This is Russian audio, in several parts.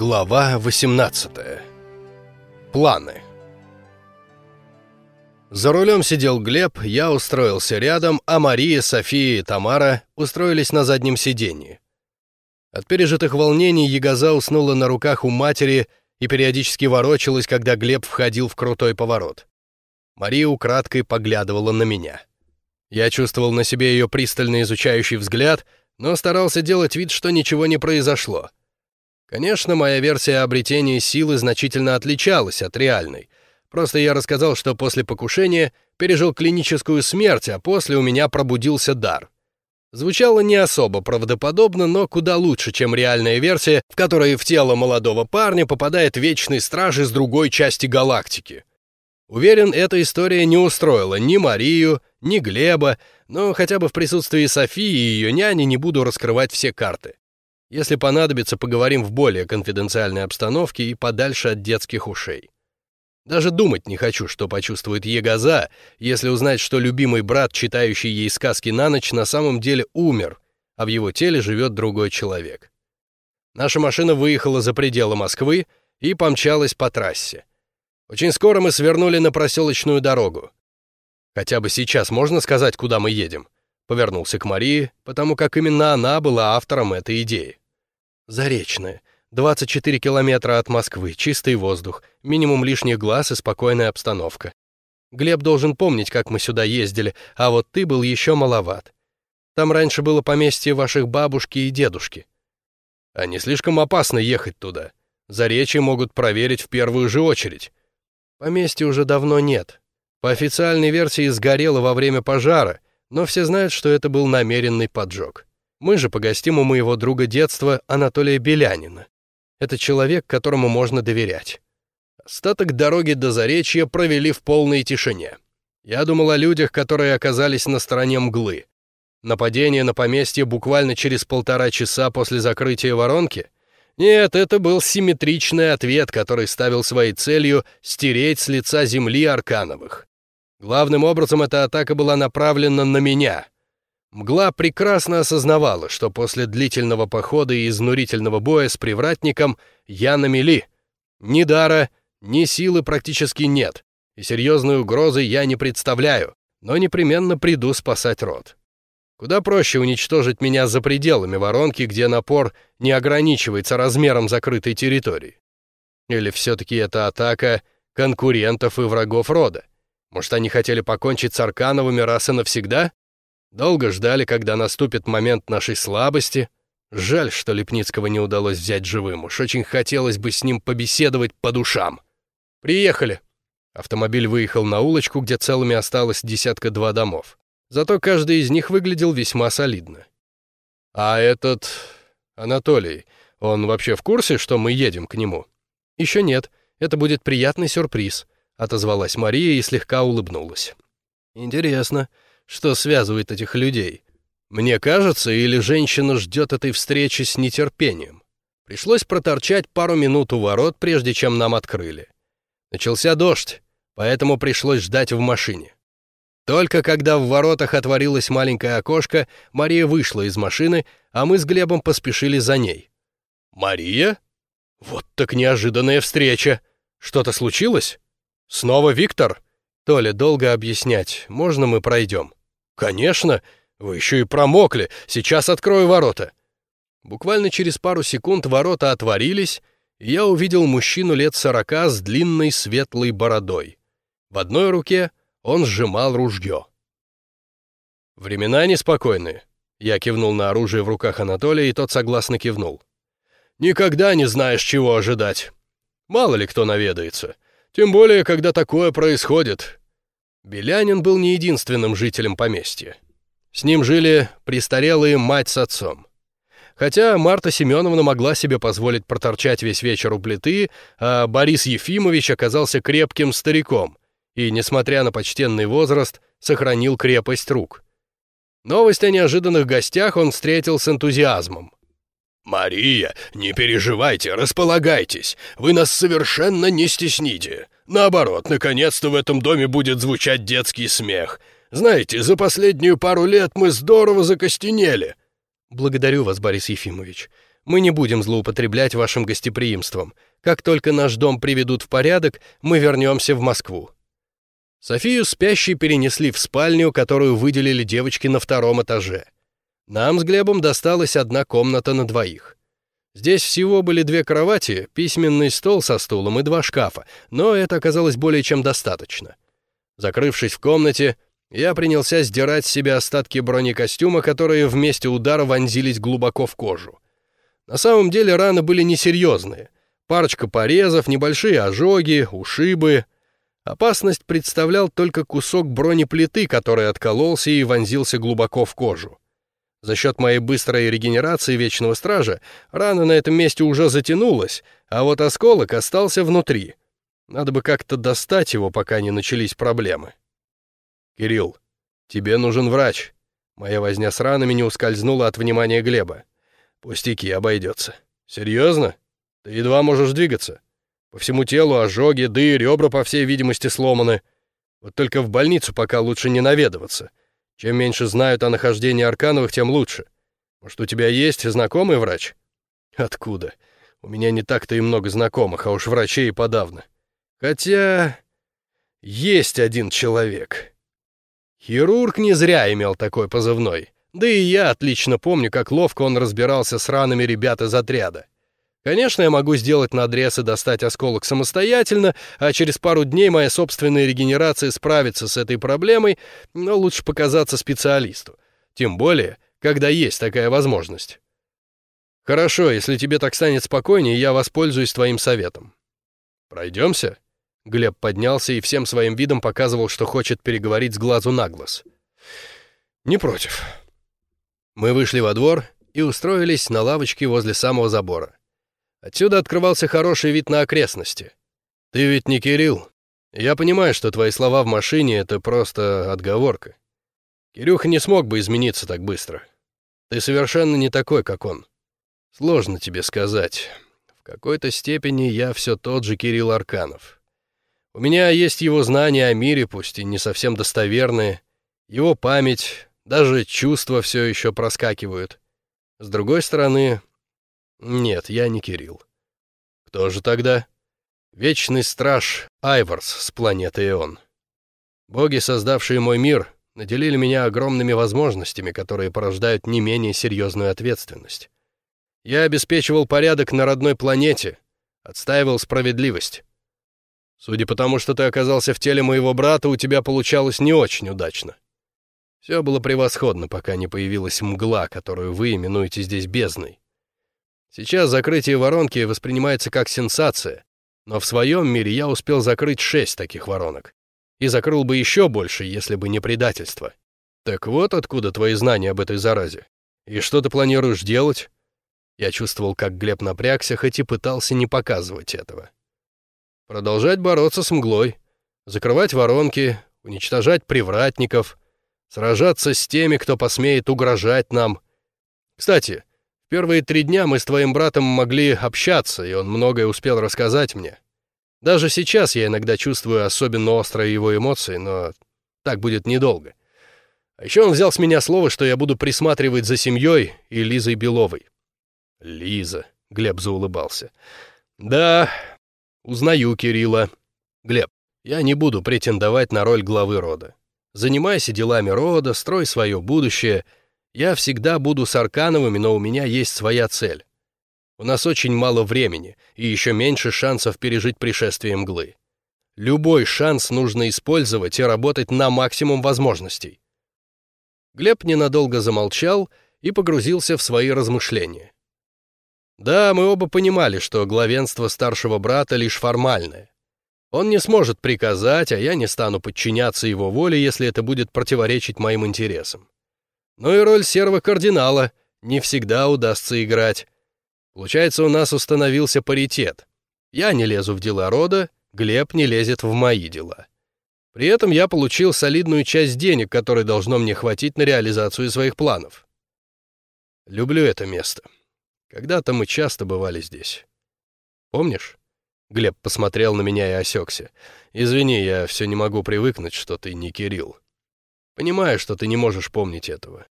Глава 18. Планы. За рулем сидел Глеб, я устроился рядом, а Мария, София и Тамара устроились на заднем сиденье. От пережитых волнений Ягоза уснула на руках у матери и периодически ворочалась, когда Глеб входил в крутой поворот. Мария украдкой поглядывала на меня. Я чувствовал на себе ее пристально изучающий взгляд, но старался делать вид, что ничего не произошло. Конечно, моя версия обретения силы значительно отличалась от реальной. Просто я рассказал, что после покушения пережил клиническую смерть, а после у меня пробудился дар. Звучало не особо правдоподобно, но куда лучше, чем реальная версия, в которой в тело молодого парня попадает вечный страж из другой части галактики. Уверен, эта история не устроила ни Марию, ни Глеба, но хотя бы в присутствии Софии и ее няни не буду раскрывать все карты. Если понадобится, поговорим в более конфиденциальной обстановке и подальше от детских ушей. Даже думать не хочу, что почувствует Егоза, если узнать, что любимый брат, читающий ей сказки на ночь, на самом деле умер, а в его теле живет другой человек. Наша машина выехала за пределы Москвы и помчалась по трассе. Очень скоро мы свернули на проселочную дорогу. Хотя бы сейчас можно сказать, куда мы едем? Повернулся к Марии, потому как именно она была автором этой идеи. Заречная. 24 километра от Москвы, чистый воздух, минимум лишних глаз и спокойная обстановка. Глеб должен помнить, как мы сюда ездили, а вот ты был еще маловат. Там раньше было поместье ваших бабушки и дедушки. А не слишком опасно ехать туда. Заречье могут проверить в первую же очередь. Поместья уже давно нет. По официальной версии сгорело во время пожара, но все знают, что это был намеренный поджог. Мы же погостим у моего друга детства Анатолия Белянина. Это человек, которому можно доверять. Остаток дороги до Заречья провели в полной тишине. Я думал о людях, которые оказались на стороне мглы. Нападение на поместье буквально через полтора часа после закрытия воронки? Нет, это был симметричный ответ, который ставил своей целью стереть с лица земли Аркановых. Главным образом эта атака была направлена на меня — Мгла прекрасно осознавала, что после длительного похода и изнурительного боя с привратником я на мели. Ни дара, ни силы практически нет, и серьезной угрозы я не представляю, но непременно приду спасать род. Куда проще уничтожить меня за пределами воронки, где напор не ограничивается размером закрытой территории. Или все-таки это атака конкурентов и врагов рода? Может, они хотели покончить с Аркановыми раз и навсегда? Долго ждали, когда наступит момент нашей слабости. Жаль, что Лепницкого не удалось взять живым. Уж очень хотелось бы с ним побеседовать по душам. Приехали. Автомобиль выехал на улочку, где целыми осталось десятка-два домов. Зато каждый из них выглядел весьма солидно. А этот... Анатолий, он вообще в курсе, что мы едем к нему? Еще нет. Это будет приятный сюрприз, отозвалась Мария и слегка улыбнулась. Интересно, что связывает этих людей. Мне кажется, или женщина ждет этой встречи с нетерпением. Пришлось проторчать пару минут у ворот, прежде чем нам открыли. Начался дождь, поэтому пришлось ждать в машине. Только когда в воротах отворилось маленькое окошко, Мария вышла из машины, а мы с Глебом поспешили за ней. «Мария? Вот так неожиданная встреча! Что-то случилось? Снова Виктор?» «Толя, долго объяснять. Можно мы пройдем?» «Конечно! Вы еще и промокли! Сейчас открою ворота!» Буквально через пару секунд ворота отворились, и я увидел мужчину лет сорока с длинной светлой бородой. В одной руке он сжимал ружье. «Времена неспокойные», — я кивнул на оружие в руках Анатолия, и тот согласно кивнул. «Никогда не знаешь, чего ожидать. Мало ли кто наведается. Тем более, когда такое происходит. Белянин был не единственным жителем поместья. С ним жили престарелые мать с отцом. Хотя Марта Семеновна могла себе позволить проторчать весь вечер у плиты, а Борис Ефимович оказался крепким стариком и, несмотря на почтенный возраст, сохранил крепость рук. Новость о неожиданных гостях он встретил с энтузиазмом. «Мария, не переживайте, располагайтесь, вы нас совершенно не стесните. Наоборот, наконец-то в этом доме будет звучать детский смех. Знаете, за последнюю пару лет мы здорово закостенели». «Благодарю вас, Борис Ефимович. Мы не будем злоупотреблять вашим гостеприимством. Как только наш дом приведут в порядок, мы вернемся в Москву». Софию спящей перенесли в спальню, которую выделили девочки на втором этаже. Нам с Глебом досталась одна комната на двоих. Здесь всего были две кровати, письменный стол со стулом и два шкафа, но это оказалось более чем достаточно. Закрывшись в комнате, я принялся сдирать с себя остатки бронекостюма, которые вместе удара вонзились глубоко в кожу. На самом деле раны были несерьезные. Парочка порезов, небольшие ожоги, ушибы. Опасность представлял только кусок бронеплиты, который откололся и вонзился глубоко в кожу. За счет моей быстрой регенерации Вечного Стража рана на этом месте уже затянулась, а вот осколок остался внутри. Надо бы как-то достать его, пока не начались проблемы. «Кирилл, тебе нужен врач». Моя возня с ранами не ускользнула от внимания Глеба. «Пустяки, обойдется». «Серьезно? Ты едва можешь двигаться. По всему телу ожоги, да и ребра, по всей видимости, сломаны. Вот только в больницу пока лучше не наведываться. Чем меньше знают о нахождении Аркановых, тем лучше. Может, у тебя есть знакомый врач? Откуда? У меня не так-то и много знакомых, а уж врачей и подавно. Хотя... есть один человек. Хирург не зря имел такой позывной. Да и я отлично помню, как ловко он разбирался с ранами ребят из отряда. Конечно, я могу сделать надрез и достать осколок самостоятельно, а через пару дней моя собственная регенерация справится с этой проблемой, но лучше показаться специалисту. Тем более, когда есть такая возможность. Хорошо, если тебе так станет спокойнее, я воспользуюсь твоим советом. Пройдемся? Глеб поднялся и всем своим видом показывал, что хочет переговорить с глазу на глаз. Не против. Мы вышли во двор и устроились на лавочке возле самого забора. Отсюда открывался хороший вид на окрестности. Ты ведь не Кирилл. Я понимаю, что твои слова в машине — это просто отговорка. Кирюха не смог бы измениться так быстро. Ты совершенно не такой, как он. Сложно тебе сказать. В какой-то степени я все тот же Кирилл Арканов. У меня есть его знания о мире, пусть и не совсем достоверные, его память, даже чувства все еще проскакивают. С другой стороны, нет, я не Кирилл. Кто же тогда? Вечный страж Айворс с планеты Ион. Боги, создавшие мой мир, наделили меня огромными возможностями, которые порождают не менее серьезную ответственность. Я обеспечивал порядок на родной планете, отстаивал справедливость. Судя по тому, что ты оказался в теле моего брата, у тебя получалось не очень удачно. Все было превосходно, пока не появилась мгла, которую вы именуете здесь бездной. Сейчас закрытие воронки воспринимается как сенсация, но в своем мире я успел закрыть шесть таких воронок. И закрыл бы еще больше, если бы не предательство. Так вот откуда твои знания об этой заразе. И что ты планируешь делать? Я чувствовал, как Глеб напрягся, хоть и пытался не показывать этого. Продолжать бороться с мглой, закрывать воронки, уничтожать привратников, сражаться с теми, кто посмеет угрожать нам. Кстати, Первые три дня мы с твоим братом могли общаться, и он многое успел рассказать мне. Даже сейчас я иногда чувствую особенно острые его эмоции, но так будет недолго. А еще он взял с меня слово, что я буду присматривать за семьей и Лизой Беловой. Лиза, Глеб заулыбался. Да, узнаю Кирилла. Глеб, я не буду претендовать на роль главы рода. Занимайся делами рода, строй свое будущее — я всегда буду с Аркановыми, но у меня есть своя цель. У нас очень мало времени и еще меньше шансов пережить пришествие мглы. Любой шанс нужно использовать и работать на максимум возможностей. Глеб ненадолго замолчал и погрузился в свои размышления. Да, мы оба понимали, что главенство старшего брата лишь формальное. Он не сможет приказать, а я не стану подчиняться его воле, если это будет противоречить моим интересам. Но и роль серого кардинала не всегда удастся играть. Получается, у нас установился паритет. Я не лезу в дела рода, Глеб не лезет в мои дела. При этом я получил солидную часть денег, которые должно мне хватить на реализацию своих планов. Люблю это место. Когда-то мы часто бывали здесь. Помнишь? Глеб посмотрел на меня и осекся. «Извини, я все не могу привыкнуть, что ты не Кирилл. Понимаю, что ты не можешь помнить этого.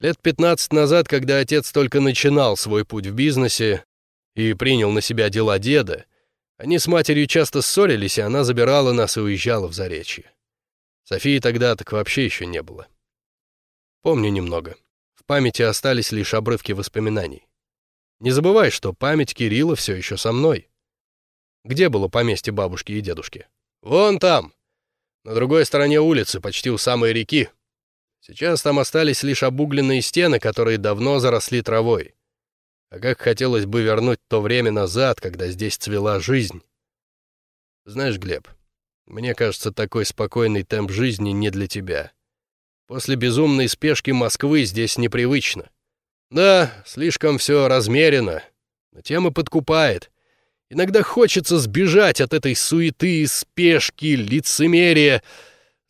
Лет 15 назад, когда отец только начинал свой путь в бизнесе и принял на себя дела деда, они с матерью часто ссорились, и она забирала нас и уезжала в Заречье. Софии тогда так вообще еще не было. Помню немного. В памяти остались лишь обрывки воспоминаний. Не забывай, что память Кирилла все еще со мной. Где было поместье бабушки и дедушки? Вон там, на другой стороне улицы, почти у самой реки. Сейчас там остались лишь обугленные стены, которые давно заросли травой. А как хотелось бы вернуть то время назад, когда здесь цвела жизнь. Знаешь, Глеб, мне кажется, такой спокойный темп жизни не для тебя. После безумной спешки Москвы здесь непривычно. Да, слишком все размерено, но тема подкупает. Иногда хочется сбежать от этой суеты, спешки, лицемерия.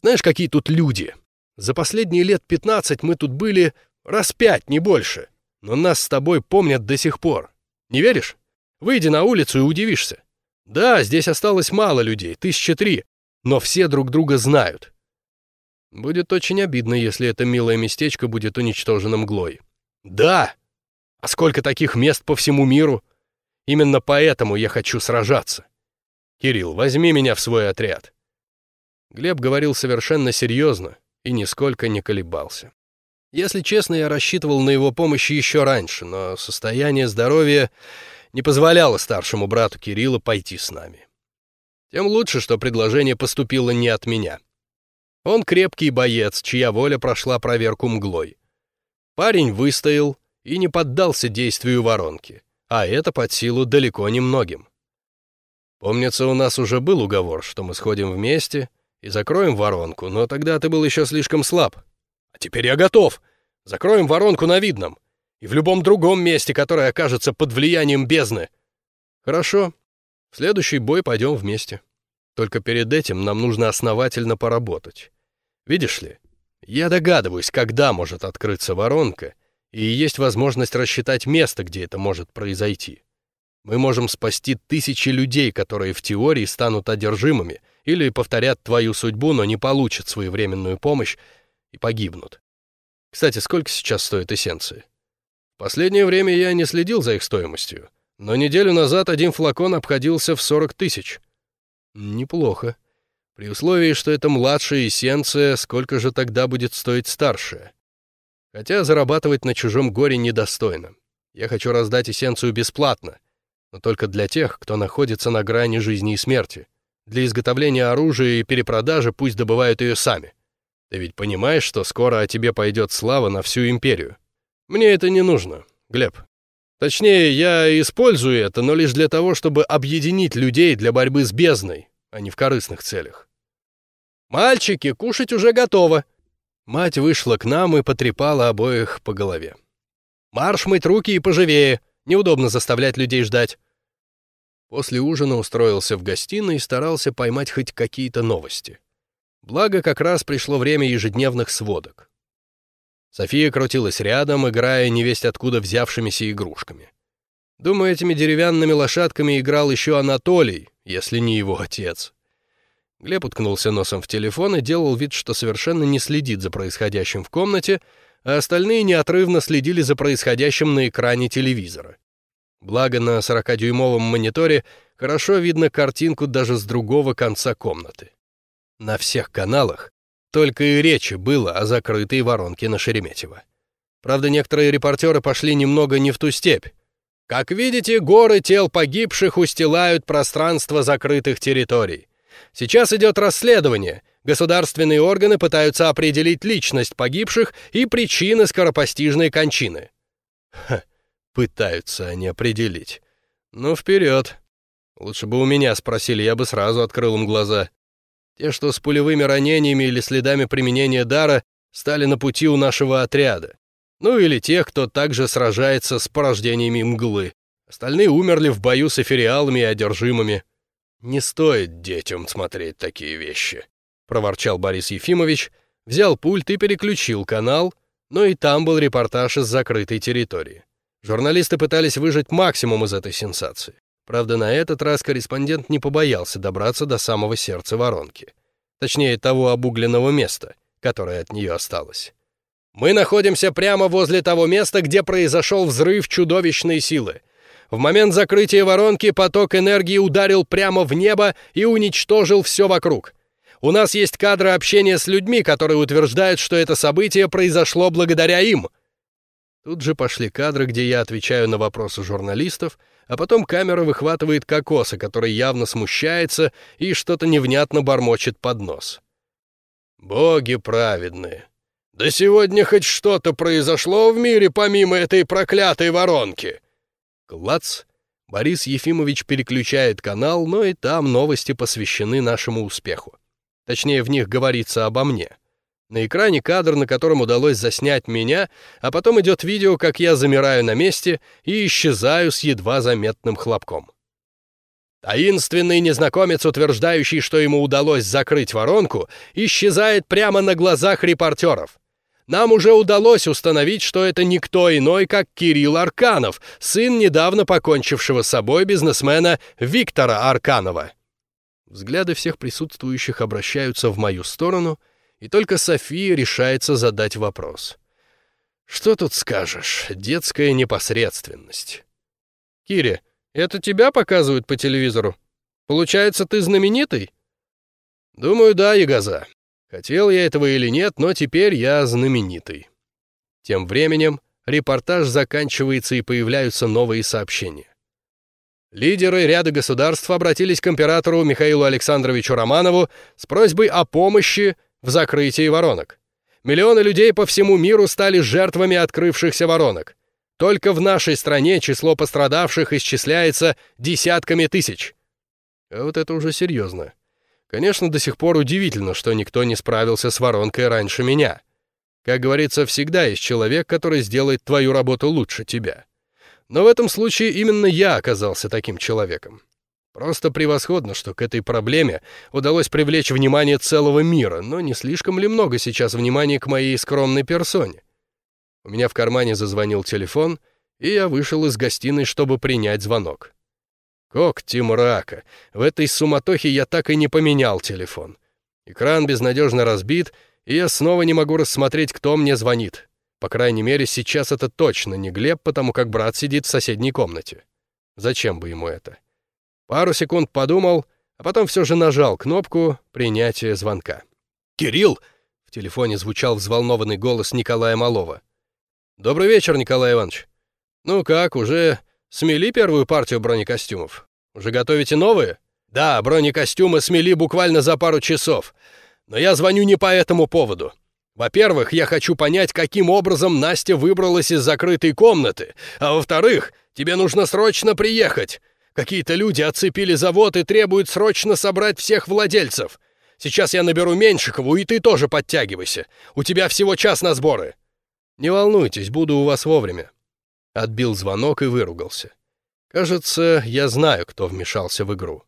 Знаешь, какие тут люди? За последние лет пятнадцать мы тут были раз пять, не больше. Но нас с тобой помнят до сих пор. Не веришь? Выйди на улицу и удивишься. Да, здесь осталось мало людей, тысяча три, но все друг друга знают. Будет очень обидно, если это милое местечко будет уничтожено мглой. Да! А сколько таких мест по всему миру? Именно поэтому я хочу сражаться. Кирилл, возьми меня в свой отряд. Глеб говорил совершенно серьезно и нисколько не колебался. Если честно, я рассчитывал на его помощь еще раньше, но состояние здоровья не позволяло старшему брату Кирилла пойти с нами. Тем лучше, что предложение поступило не от меня. Он крепкий боец, чья воля прошла проверку мглой. Парень выстоял и не поддался действию воронки а это под силу далеко не многим. Помнится, у нас уже был уговор, что мы сходим вместе и закроем воронку, но тогда ты был еще слишком слаб. А теперь я готов. Закроем воронку на видном и в любом другом месте, которое окажется под влиянием бездны. Хорошо. В следующий бой пойдем вместе. Только перед этим нам нужно основательно поработать. Видишь ли, я догадываюсь, когда может открыться воронка, и есть возможность рассчитать место, где это может произойти. Мы можем спасти тысячи людей, которые в теории станут одержимыми или повторят твою судьбу, но не получат своевременную помощь и погибнут. Кстати, сколько сейчас стоит эссенции? Последнее время я не следил за их стоимостью, но неделю назад один флакон обходился в 40 тысяч. Неплохо. При условии, что это младшая эссенция, сколько же тогда будет стоить старшая? Хотя зарабатывать на чужом горе недостойно. Я хочу раздать эссенцию бесплатно, но только для тех, кто находится на грани жизни и смерти. Для изготовления оружия и перепродажи пусть добывают ее сами. Ты ведь понимаешь, что скоро о тебе пойдет слава на всю империю? Мне это не нужно, Глеб. Точнее, я использую это, но лишь для того, чтобы объединить людей для борьбы с бездной, а не в корыстных целях. «Мальчики, кушать уже готово!» Мать вышла к нам и потрепала обоих по голове. «Марш мыть руки и поживее! Неудобно заставлять людей ждать!» После ужина устроился в гостиной и старался поймать хоть какие-то новости. Благо, как раз пришло время ежедневных сводок. София крутилась рядом, играя невесть откуда взявшимися игрушками. Думаю, этими деревянными лошадками играл еще Анатолий, если не его отец. Глеб уткнулся носом в телефон и делал вид, что совершенно не следит за происходящим в комнате, а остальные неотрывно следили за происходящим на экране телевизора. Благо, на 40-дюймовом мониторе хорошо видно картинку даже с другого конца комнаты. На всех каналах только и речи было о закрытой воронке на Шереметьево. Правда, некоторые репортеры пошли немного не в ту степь. Как видите, горы тел погибших устилают пространство закрытых территорий. Сейчас идет расследование. Государственные органы пытаются определить личность погибших и причины скоропостижной кончины. Ха, пытаются они определить. Ну, вперед. Лучше бы у меня спросили, я бы сразу открыл им глаза. Те, что с пулевыми ранениями или следами применения дара, стали на пути у нашего отряда. Ну или тех, кто также сражается с порождениями мглы. Остальные умерли в бою с эфириалами и одержимыми. «Не стоит детям смотреть такие вещи», — проворчал Борис Ефимович, взял пульт и переключил канал, но и там был репортаж из закрытой территории. Журналисты пытались выжать максимум из этой сенсации. Правда, на этот раз корреспондент не побоялся добраться до самого сердца воронки. Точнее, того обугленного места, которое от нее осталось. Мы находимся прямо возле того места, где произошел взрыв чудовищной силы. В момент закрытия воронки поток энергии ударил прямо в небо и уничтожил все вокруг. У нас есть кадры общения с людьми, которые утверждают, что это событие произошло благодаря им. Тут же пошли кадры, где я отвечаю на вопросы журналистов, а потом камера выхватывает кокоса, который явно смущается и что-то невнятно бормочет под нос. «Боги праведные! Да сегодня хоть что-то произошло в мире помимо этой проклятой воронки!» Клац! Борис Ефимович переключает канал, но и там новости посвящены нашему успеху. Точнее, в них говорится обо мне. На экране кадр, на котором удалось заснять меня, а потом идет видео, как я замираю на месте и исчезаю с едва заметным хлопком. Таинственный незнакомец, утверждающий, что ему удалось закрыть воронку, исчезает прямо на глазах репортеров. Нам уже удалось установить, что это никто иной, как Кирилл Арканов, сын недавно покончившего с собой бизнесмена Виктора Арканова. Взгляды всех присутствующих обращаются в мою сторону, и только София решается задать вопрос. «Что тут скажешь? Детская непосредственность». «Кири, это тебя показывают по телевизору? Получается, ты знаменитый?» «Думаю, да, Ягоза. Хотел я этого или нет, но теперь я знаменитый». Тем временем репортаж заканчивается и появляются новые сообщения. Лидеры ряда государств обратились к императору Михаилу Александровичу Романову с просьбой о помощи в закрытии воронок. Миллионы людей по всему миру стали жертвами открывшихся воронок. Только в нашей стране число пострадавших исчисляется десятками тысяч. А вот это уже серьезно. Конечно, до сих пор удивительно, что никто не справился с воронкой раньше меня. Как говорится, всегда есть человек, который сделает твою работу лучше тебя. Но в этом случае именно я оказался таким человеком. Просто превосходно, что к этой проблеме удалось привлечь внимание целого мира, но не слишком ли много сейчас внимания к моей скромной персоне? У меня в кармане зазвонил телефон, и я вышел из гостиной, чтобы принять звонок. Когти мрака. В этой суматохе я так и не поменял телефон. Экран безнадежно разбит, и я снова не могу рассмотреть, кто мне звонит. По крайней мере, сейчас это точно не Глеб, потому как брат сидит в соседней комнате. Зачем бы ему это? Пару секунд подумал, а потом все же нажал кнопку принятия звонка. «Кирилл!» — в телефоне звучал взволнованный голос Николая Малова. «Добрый вечер, Николай Иванович. Ну как, уже смели первую партию бронекостюмов? Уже готовите новые?» «Да, бронекостюмы смели буквально за пару часов. Но я звоню не по этому поводу. Во-первых, я хочу понять, каким образом Настя выбралась из закрытой комнаты, а во-вторых, тебе нужно срочно приехать. Какие-то люди отцепили завод и требуют срочно собрать всех владельцев. Сейчас я наберу Меньшикову, и ты тоже подтягивайся. У тебя всего час на сборы». «Не волнуйтесь, буду у вас вовремя». Отбил звонок и выругался. «Кажется, я знаю, кто вмешался в игру».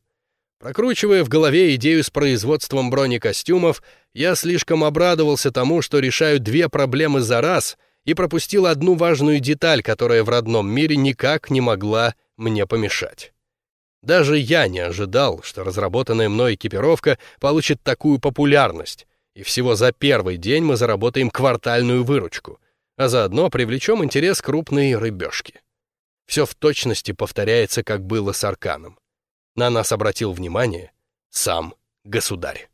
Прокручивая в голове идею с производством бронекостюмов, я слишком обрадовался тому, что решаю две проблемы за раз и пропустил одну важную деталь, которая в родном мире никак не могла мне помешать. Даже я не ожидал, что разработанная мной экипировка получит такую популярность, и всего за первый день мы заработаем квартальную выручку, а заодно привлечем интерес крупной рыбешки. Все в точности повторяется, как было с Арканом на нас обратил внимание сам государь.